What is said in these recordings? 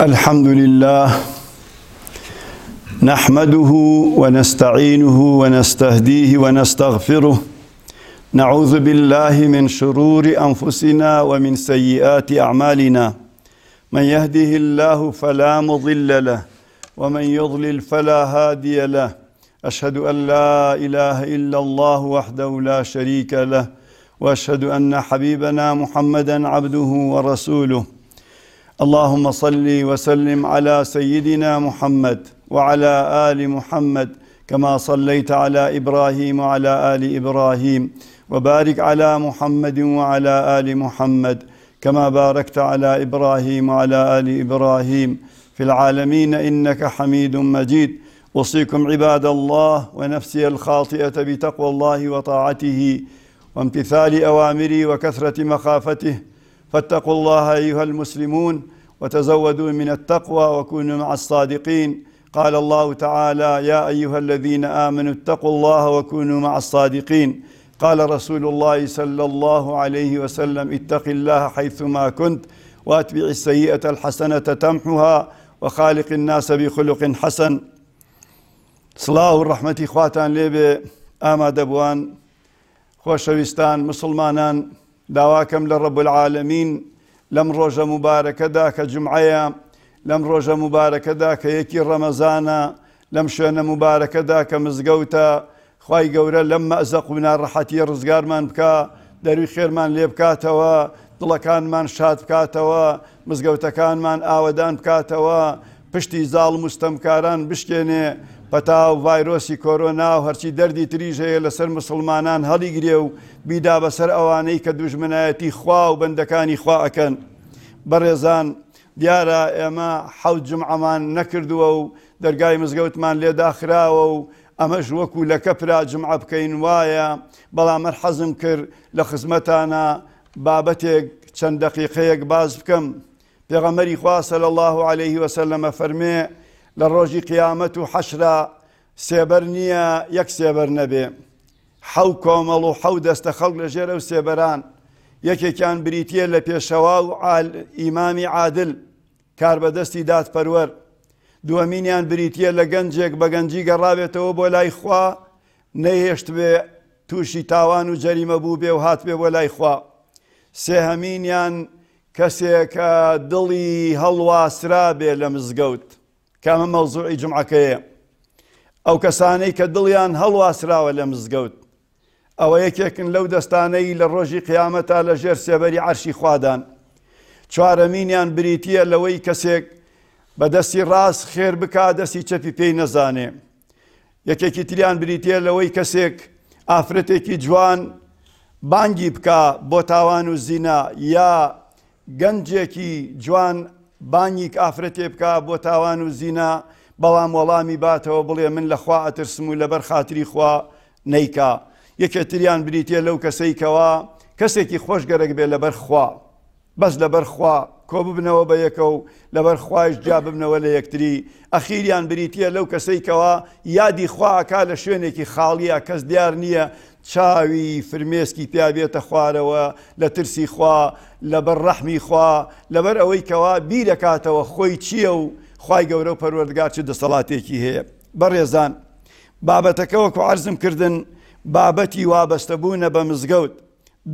الحمد لله نحمده ونستعينه ونستهديه ونستغفره نعوذ بالله من شرور انفسنا ومن سيئات اعمالنا من يهده الله فلا مضل له ومن يضلل فلا هادي له اشهد ان لا اله الا الله وحده لا شريك له واشهد ان حبيبنا محمدا عبده ورسوله اللهم صل وسلم على سيدنا محمد وعلى ال محمد كما صليت على ابراهيم وعلى ال ابراهيم وبارك على محمد وعلى ال محمد كما باركت على ابراهيم وعلى ال ابراهيم في العالمين انك حميد مجيد اوصيكم عباد الله ونفسي الخاطئه بتقوى الله وطاعته وامتثال اوامره وكثره مخافته فاتقوا الله أيها المسلمون وتزودوا من التقوى وكونوا مع الصادقين قال الله تعالى يا أيها الذين آمنوا اتقوا الله وكونوا مع الصادقين قال رسول الله صلى الله عليه وسلم اتق الله حيثما كنت واتبع السيئة الحسنة تمحها وخالق الناس بخلق حسن سلااو ڕەحمەتی خواتان لێبێ ئامادەبووان خۆشەویستان مسوڵمانان داواکەم لە رب العالمین لەم ڕۆژە موبارەکەدا کە جومعەیە لەم ڕۆژە موبارەکەدا کە یەکی ڕەمەزانە لەم شوێنە موبارەکەدا کە مزگەوتە خی گەورە لەم مەزەق و ناڕەحەتی ڕزگارمان بکە دەروی خێرمان لێ بکاتەوە دڵەکانمان شاد بکاتەوە مزگەوتەکانمان ئاوەدان بکاتەوە پشتی زاڵم و ستەمکاران بشکێنێ، پەتا و ڤایرۆسی کۆرۆنا و هەرچی دەردی تریش هەیە لەسەر موسڵمانان هەڵیگرێ و بیدا بەسەر ئەوانەی کە دوژمنایەتی خوا و بەندەکانی خوا ئەکەن. بەڕێزان دیارە ئێمە حەوت جومعەمان نەکردووە و دەرگای مزگەوتمان لێ داخراوە و ئەمەش وەکو لە کەپرا جومعە بکەین وایە، بەڵام من حەزم کرد لە خزمەتانا بابەتێک چەند دەقیقەیەک باس بکەم. پێغەمبەری خوا صلی اللە علیە وسلم ئەفەرموێ لە ڕۆژی قیامەت و حەشرا سێبەر نییە یەک سێبەر نەبێ حەو کۆمەڵ و حەو دەستە خەڵک لە ژێرە و سێبەران یەکێکیان بریتە لە پێشەوا و ئیمامی عادل کاربەدەستی دادپەروەر دووەمینیان بریتە لە گەنجێک بە گەنجی گەڕاوێتەوە بۆ لای خوا نەهێشت بێ تووشی تاوان و جەریمە بوو بێ و هاتبێ بۆ لای خوا سێهەمینیان کەسێک کە دڵی هەڵواسرابێ لە مزگەوت، کە ئەمە مەوزوعی جومعەکەیە، ئەو کەسانەی کە دڵیان هەڵواسراوە لە مزگەوت، ئەوە یەکێکن لەو دەستانەی لە ڕۆژی قیامەتا لە ژێر سێبەری عەرشی خوادان. چوارەمینیان بریتییە لەوەی کەسێک بە دەستی ڕاست خێر بکا دەستی چەپی پێی نەزانێ. یەکێکی تریان بریتییە لەوەی کەسێک ئافرەتێکی جوان بانگی بکا بۆ تاوان و زینا یا گەنجێکی جوان بانگیک ئافرەتێ بکا بۆ تاوان و زینا بەڵام وەڵامی باتەوە بڵێ من لە خوا ئەترسم و لەبەر خاتری خوا نیکا یەکێتریان بریتە لەو کەسەی کەوا کەسێکی خۆش گەرەک بێ لەبەر خوا بەس لەبەر خوا کۆببنەوە بەیەکە و لەبەر خوایش جیا ببنەوە لە یەکتری، ئەخیریان بریتییە لەو کەسەی کەوا یادی خوا ئەکا لە شوێنێکی خاڵییا کەس دیار نییە چاوی فرمێسکی پیا بێتە خوارەوە لە ترسی خوا لەبەر ڕەحمی خوا لەبەر ئەوەی کەوا بیرەکاتەوە خۆی چییە و خوای گەورە و پەروەردگار چ دەسەڵاتێکی هەیە بەڕێزان بابەتەکە وەکو عەرزم کردن بابەتی وابەستەبوونە بە مزگەوت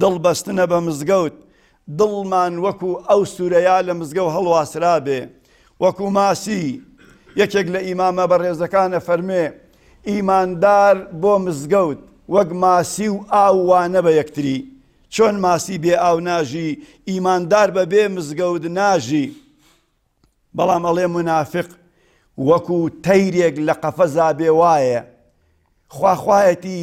دڵ بەستنە بە مزگەوت دڵمان وەکو ئەو سورەیا لە مزگەو هەڵواسرابێ وەکو ماسی یەکێک لە ئیمامە بەڕێزەکان ئەفەرمێ ئیماندار بۆ مزگەوت وەک ماسی و ئاو وانە بە یەکتری چۆن ماسی بێ ئاو ناژی ئیماندار بە بێ مزگەوت ناژی بەڵام ئەڵێ منافق وەکو تەیرێک لە قەفەزا بێ وایە خواخوایەتی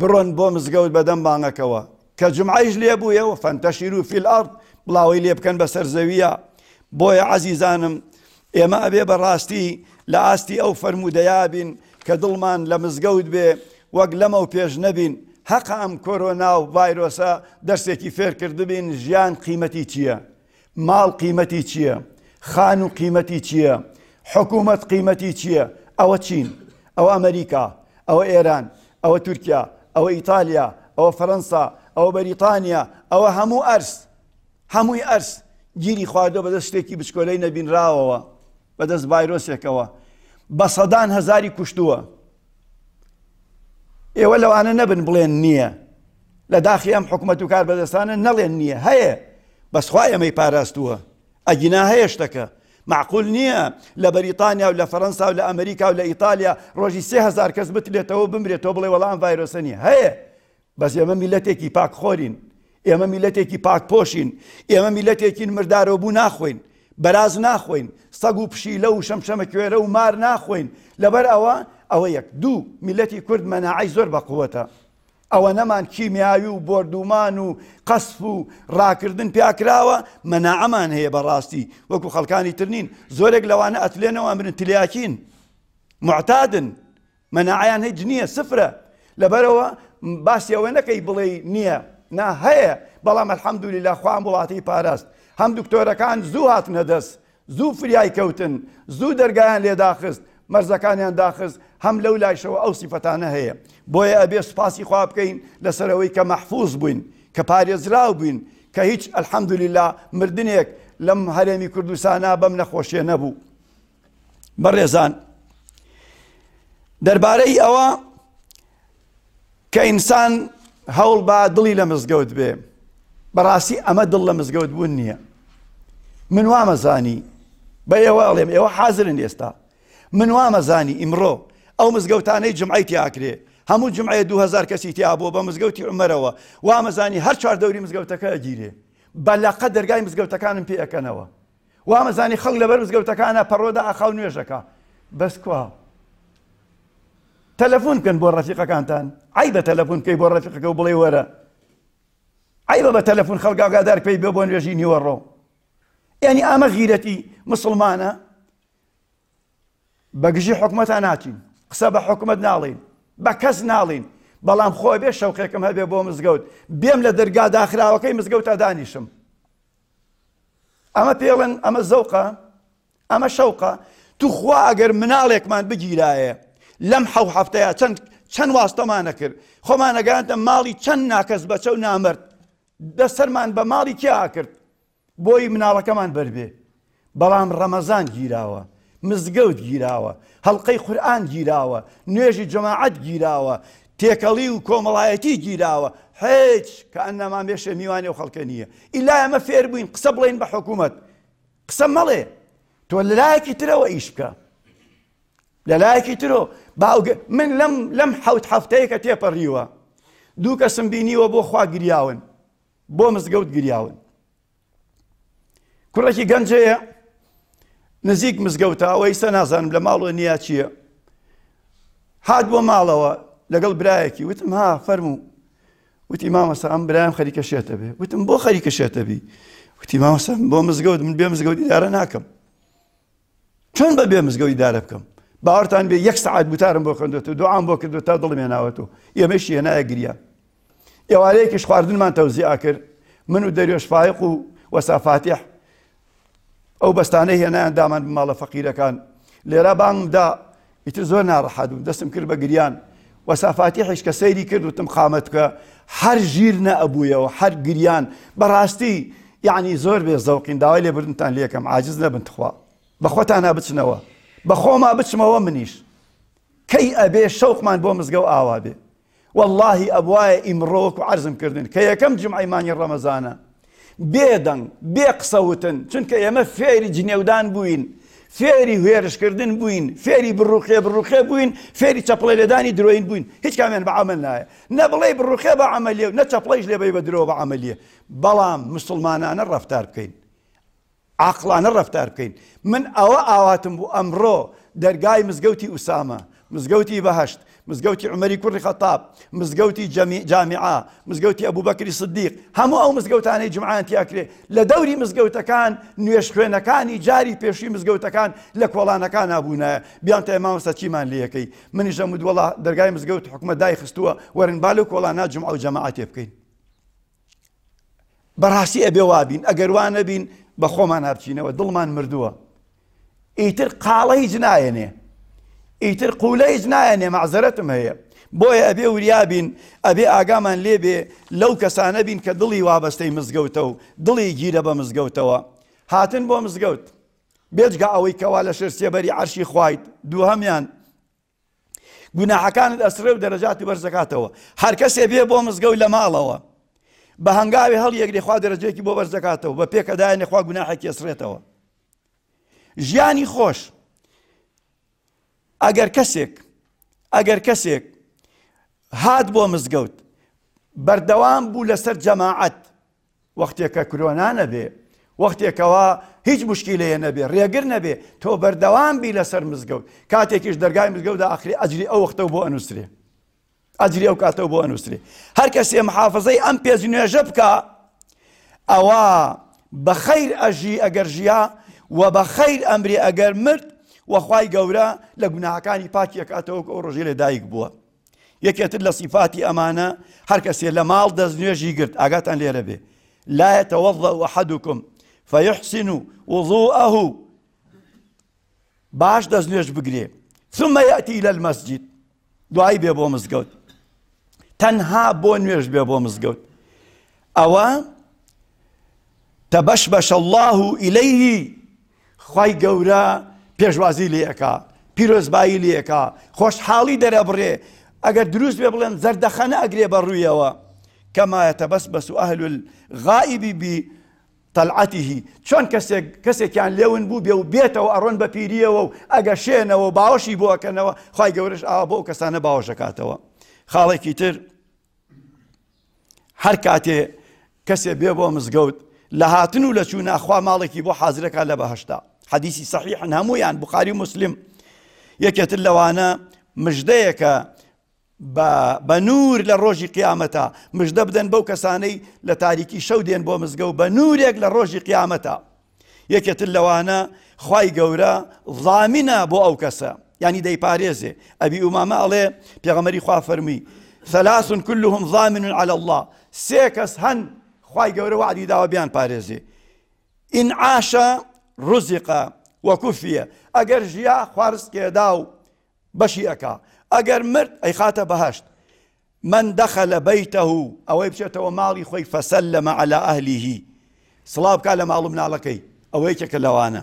بڕۆن بۆ مزگەوت بەدەم بانگەکەوە، کە جومعەیش لێ بوویەوە، فانتەشیرو فی الارض، بڵاوەی لێ بکەن بەسەر زەوییا، بۆیە عەزیزانم ئێمە ئەبێ بەڕاستی لە ئاستی ئەو فەرموودەیا بین کە دڵمان لە مزگەوت بێ وەک لەمەو پێش نەبین، هەقە ئەم کۆرۆناو ڤایرۆسە دەرسێکی فێر کردبین ژیان قیمەتی چییە، ماڵ قیمەتی چییە؟ خانوو قیمەتی چییە؟ حکوومەت قیمەتی چییە؟ ئەوە چین، ئەوە ئەمریکا، ئەوە ئێران، ئەوە تورکیا، ئەوە ئیتالیا، ئەوە فەرەنسا، ئەوە بەریتانیا، ئەوە هەموو ئەرز، هەمووی ئەرز گیری خواردووە بەدەست شتێکی بچکۆلەی نەبینراوەوە، بەدەست ڤایرۆسێکەوە بە سەدان هەزاری کوشتووە. ئێوە لەوانە نەبن بڵێن نییە لە داخی ئەم حکوومەت و کاربەدەستانە نەڵێن نییە هەیە بەسخوا ئەمەی پاراستووە ئەگینا هەیە شتەکە معقول نییە لە بەریتانیا و لە فەەنسا و لە ئەمریکا و لە ئیتالیا ڕۆژی سهزار کەس بتلێتەوە بمرێتەوە بڵێ وەڵام ڤایرۆسەنی هەیە بەس ئێمە میلەتێکی پاک خۆرین ئێمە میلەتێکی پاک پۆشین ئێمە میلەتێکین مردارەو بوو ناخۆین بەراز ناخۆین سەگ و پشیلە و شەمشەمە کوێرە و مار ناخۆین لەبەر ئەوە ئەوە یەک دوو میلەتی کورد مەناعی زۆر بەقوەتە ئەوە نەمان کیمیاوی و بۆردومان و قەسف و ڕاکردن پیاکراوە مەناعەمان هەیە بەڕاستی وەکو خەڵکانی ترنین زۆرێک لەوانە ئەتلێنەوە ئەمرن تلیاکین معتادن مەناعەیان هیچ نییە سفرە لەبەرئەوە باسی ئەوە نەکەی بڵێی نییە نا هەیە بەڵام الحمدللە خوا ئەم وڵاتەی پاراست هەم دکتۆرەکان زوو هاتنە دەست زوو فریای کەوتن زوو دەرگایان لێ داخست مەرزەکانیان داخست هەم لەو لایشەوە ئەو سیفەتانە هەیە بۆیە ئەبێ سوپاسی خوا بکەین لەسەرەوەی کە مەحفوظ بووین کە پارێزراو بووین کە هیچ الحمدللە مردنێک لەم هەرێمی کوردستانا بەم نەخۆشیە نەبوو بەڕێزان دەربارەی ئەوە کە ئینسان هەوڵ با دڵی لە مزگەوت بێ بەڕاستی ئەمە دڵ لە مزگەوت بوون نییە من وامەزانی بە ئێوە ئەڵێم ئێوە حازرن ئێستا من وامەزانی ئیمڕۆ ئەو مزگەوتانەی جمعی تیاکرێ هەموو جمعەیە 2000 کەسی تیابووە بە مزگەوتی عمەرەوە وامەزانی هەر چوار دەوری مزگەوتەکە گیرێ بە لەقە دەرگای مزگەوتەکانم پێەکەنەوە وامزانی خەڵک لەبەر مزگەوتەکانە پەڕۆدا ئەخا و نوێژ ئەکا بەس کوا تەلەفون بکەن بۆ ڕەفیقەکانتان عیبە تەلەفون بکەی بۆ ڕەفیقەکە و بڵێ وەرە عیبە بە تەلەفون خەڵک ئاگادار پێی بێ بۆ نوێژی نیوەڕۆ یعنی ئامە غیرەتی مسلمانە بەگژی حکومەتان ناچین قسە بە حکومت ناڵین بە کەس ناڵین بەڵام خۆ بێ شەوقێکم هەبێ بۆ مزگەوت بێم لە دەرگا داخراوەکەی مزگەوتە دانیشم ئەمە پێڵێن ئەمە زەوقە ئەمە شەوقە توخوا ئەگەر مناڵێکمان بگیرایە لەم حەو هەفتەیە چەند چەند واستەمانە کرد خۆمانەگەانتە ماڵی چەند ناکەس بەچە و نامرد دەسەرمان بە ماڵی کیا کرد بۆی مناڵەکەمان بەربێ بەڵام ڕەمەزان گیراوە، مزگەوت گیراوە، هەڵقەی قورئان گیراوە، نوێژی جەماعەت گیراوە، تێکەڵی و کۆمەڵایەتی گیراوە، هیچ، کانما مێشێ میوانی ئەو خەڵکە نییە. ئیلا ئێمە فێر بووین قسە بڵێین بە حکومەت. قسە مەڵێ، تۆ لە لایەکی ترەوە ئیش بکە. لە لایەکی ترۆ باوگ من لەم لەم حەوت هەفتەیە کە تێپەڕیوە دوو کەسم بینیوە بۆ خوا گریاون بۆ مزگەوت گریاون کوڕێکی گەنجەیە نزیک مزگەوتە ئەوە ئیستا نازانم لە ماڵۆ نیا چییە هات بۆ ماڵەوە لەگەڵ برایەکی وتم ها فەرموو وتی مامەسا ئەم برایم خەریکە شێتە بێ وتم بۆ خەریکە شێتەبی وتی مامەسا بۆ مزگەوت من بێ مزگەوتی دارە ناکەم چۆن بەبێ مزگەوت ئیدارە بکەم؟ باوەڕتان بێ یەک سەعات گوتارم بۆ خوێندوێت و دوعام بۆ کردووە تا دڵم هێناوەتەوە، ئێمەیشی هێنایە گریان. ئێوارەیەکیش خواردنمان تەوزیع کرد، من و دەروێش فایق و وەسا فاتیح ئەو بەستانەی هێنایان دامان بە ماڵە فەقیرەکان. لێرا بانگم دا ئیتر زۆر ناڕەحەت بووم دەستم کرد بە گریان و سافاتیحیش کە سەیری کرد وتم قامەتکە هەر ژیر نەئەبوویەوە هەر گریان بەڕاستی یعنی زۆر بێ زەوقین داوای لێبردنتان لێکەم عاجز نەبن تخوا بەخۆتانا بچنەوە بەخۆما بچمەوە منیش کەی ئەبێ شەوقمان بۆ مزگەوت ئاوا بێ وەڵاهی ئەبوایە ئیمڕۆ وەکو عەرزم کردن کە یەکەم جومعەی مانگی ڕەمەزانە بێ دەنگ بێ قسە وتن چونکە ئێمە فێری جنێودان بووین فێری هێرش کردن بووین فێری بڕوخێ بڕوخێ بووین فێری چەپڵە لێدانی درۆین بووین هیچ کامیان بە عمل نایە نە بڵێ بڕوخێ بە عملیە و نە چەپڵەیش لێبەی بە درۆ بە عملیە بەڵام مسلمانانە ڕفتار بکەین عاقڵانە ڕەفتار بکەین من ئەوە ئاواتم بوو ئەمڕۆ دەرگای مزگەوتی ئوسامە مزگەوتی بەهەشت مزگەوتی عمەری کوڕی خەتاب مزگەوتی جامیعا مزگەوتی ئەبوبەکری سدیق هەموو ئەو مزگەوتانەی جمعان تیاکرێ لە دەوری مزگەوتەکان نوێش خوێنەکانی جاری پێشوی مزگەوتەکان لە کۆڵانەکان نبوونایە بیان تا ئێماوەسە چیمان لەکەی منیش ئەمود وڵا دەرگای مزگەوت حکومە دای خستووە وەرن بالو کۆڵانا جمع و جەماعاتێ بکەین بەڕاستی ئەبێ وابین ئەگەر وا نەبین بە خۆمان هەبچینەوە دڵمان مردووە ئیتر قاڵە هیچ نایەنێ ئیتر قولە هیچ نایەنێ مەعزەرەتم هەیە بۆیە ئەبێ وریابین ئەبێ ئاگامان لێبێ لەو کەسانە بین کە دڵی وابەستەی مزگەوتە و دڵی گیرە بە مزگەوتەوە هاتن بۆ مزگەوت بێجگە ئەوەی کەوا لە شەر سێبەری عەرشی خوایت دووهمیان گوناحەکانت ئەسڕێ و دەرەجاتی بەرز دەکاتەوە هەر کەسێ بێ بۆ مزگەوت لە ماڵەوە بە هەنگاوی هەڵیەگری خوا دەرەجەیەکی بۆ بەرز دەکاتەوە بە پێکەدایانێ خوا گوناحێکی ئەسڕێتەوە ژیانی خۆش ئەگەر کەسێک ئەگەر کەسێک هات بۆ مزگەوت بەردەوام بوو لەسەر جەماعەت وەختێکە کرۆنا نەبێ وەختێکەوە هیچ مشکیلەیە نەبێ ڕێگر نەبێ تۆ بەردەوام بی لەسەر مزگەوت کاتێکیش دەرگای مزگەوتدا ئەخری ئەجری ئەو وەختەو بۆ ئەنووسرێ ئەجری ئەو کاتەوە بۆ ئەنووسرێ هەر کەسێ محافظەی ئەم پێز نوێژە بکە ئەوە بە خەیر ئەژی ئەگەر ژیا و بە خەیر ئەمری ئەگەر مرد وەخوای گەورە لە گوناهەکانی پاکیەکاتەوە ئەو ڕۆژی لە دایک بووە یەکێتر لە سیفاتی ئەمانە هەر کەسێ لە ماڵ دەست نوێژی گرت ئاگاتان لێرە بێ لا يتوضأ أحدكم فيحسن وضوءه باش دەست نوێژ بگرێ ثم يأتي إلى المسجد دوایی بێ بۆ مزگەوت تەنها بۆ نوێژ بێ بۆ مزگەوت ئەوە تبشبش الله إليه خوای گەورە پێشوازی لێ ئەکا پیرۆزبایی لێ ئەکا خۆشحاڵی دەرەبڕێ ئەگەر دروست بێ بڵێن زەردەخەنە ئەگرێ بە ڕوویەوە کەما یەتەبەسبەس ئەهل الغائب بطلعته چۆن کەسێک کەسێکیان لێون بوو بێ و بێتەوە ئەڕۆن بە پیریەوە و ئەگەشێنەوە باوەشی بۆ ئەکەنەوە خی گەورەش ئاوا بۆ ئەو کەسانە باوەشەکاتەوە خاڵێکی تر هەر کاتێ کەسێ بێ بۆ مزگەوت لە هاتن و لە چوو ناخوا ماڵێکی بۆ حازرەکە لە بەهشتا حەدیسی سەحیحن هەمویان بخاری و مسلم یەکێتر لەوانە مژدەیەکە بە نور لە ڕۆژی قیامەتە مژدە بدەن بەو کەسانەی لە تاریکی شەو دێن بۆ مزگە و بە نورێک لە ڕۆژی قیامەتە یەکێتر لەوانە خوای گەورە ضامنە بۆ ئەو کەسە ینی دەیپارێزێ ئەبی ئومامە ئەڵێ پێغەمەری خوا فەرمی ثلاث كلهم ضامن على الله سێ کەس هەن خوای گەورە وعدی داوە بیان پارێزێ ئین عاشە ڕزیقە وەکوفیە ئەگەر ژیا خوارز کێدا و بەشی ئەکا ئەگەر مرد ئەیخاتە بەهەشت. من دخل بیتە ئەوەی بچێتەوە ماڵی خۆی فسلم علی اهله سڵاو بکا لە ماڵو مناڵەکەی ئەوە یەکێکە لەوانە.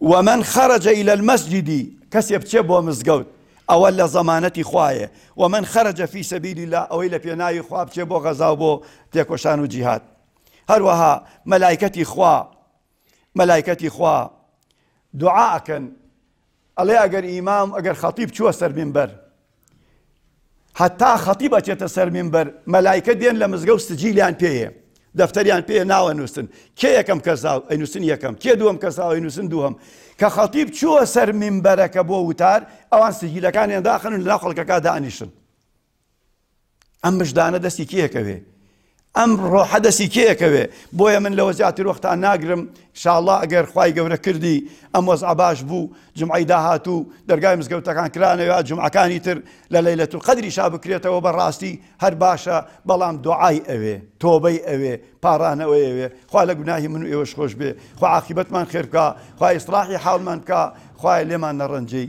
ومن خرج الی المسجد کەسێ بچێ بۆ مزگەوت ئەوە لە زەمانەتی خوایە ومن خرج فی سبیل الله ئەوەی لە پێناوی خوا بچێ بۆ غەزاو بۆ تێکۆشان و جیهاد هەروەها مەلایکەتی خوا مەلایکەتی خوا دوعا ئەکەن ئەڵێ ئەگەر ئیمام ئەگەر خەتیب چووە سەر مینبەر هەتا خەتیب ئەچێتە سەر مینبەر مەلایکە دێن لە مزگەوت سجیلیان پێیە دەفتەریان پێ ناوە نووسن کێ یەکەم کەسا و ئەینوسن یەکەم کێ دووەم کەسا و ئەینوسن دووهم کە خەتیب چووە سەر مینبەرەکە بۆ وتار ئەوان سجیلەکانیان داخن و لەناو خەڵکەکە دانیشن ئەم مژدانە دەستی کێکەوێ ئەم ڕۆحە دەستی کێکەوێ بۆیە من لەوە زیاتر وەختان ناگرم شاءڵا ئەگەر خی گەورە کردی ئەم وەز عباش بوو جمعی داهاتوو دەرگای مزگەوتەکان کرانەوە جمعەکانی تر لە لەیلە تو قەدری شا بکرێتەوە بەڕاستی هەر باشە بەڵام دوعای ئەوێ تۆبەی ئەوێ پارانەوەی ئەوێ خوا لە گوناهی من و ئێوەش خۆش بێ خواعاقیبەتمان خێرکە خوا ئیسراحی حاڵمان بکە خوای لێمان نەڕەنجەی